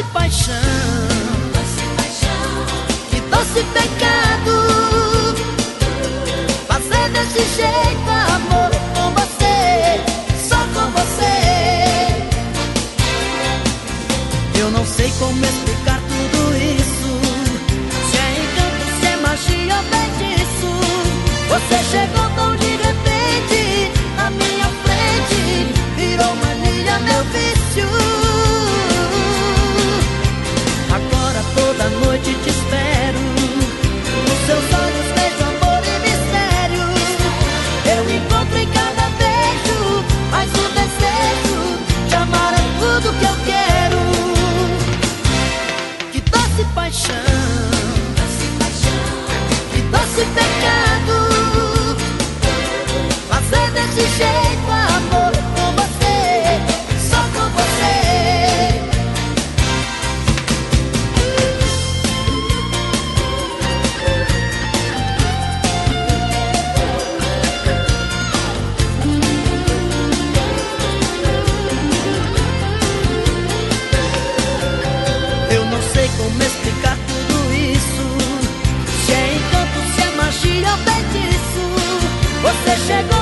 doce paixão, doce paixão, que doce pecado. llegó.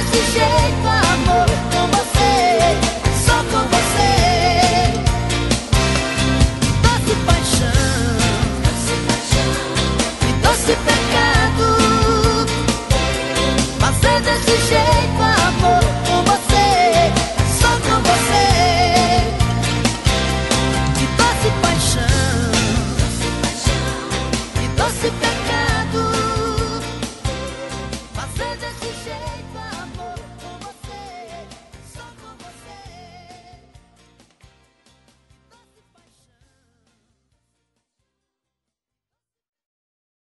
just to shake